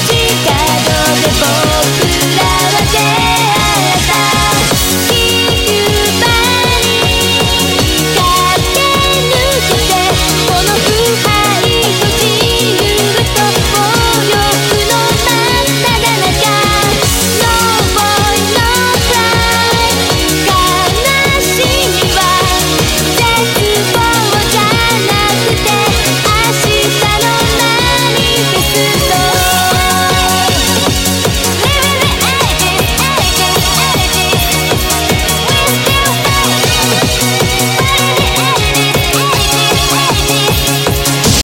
したので僕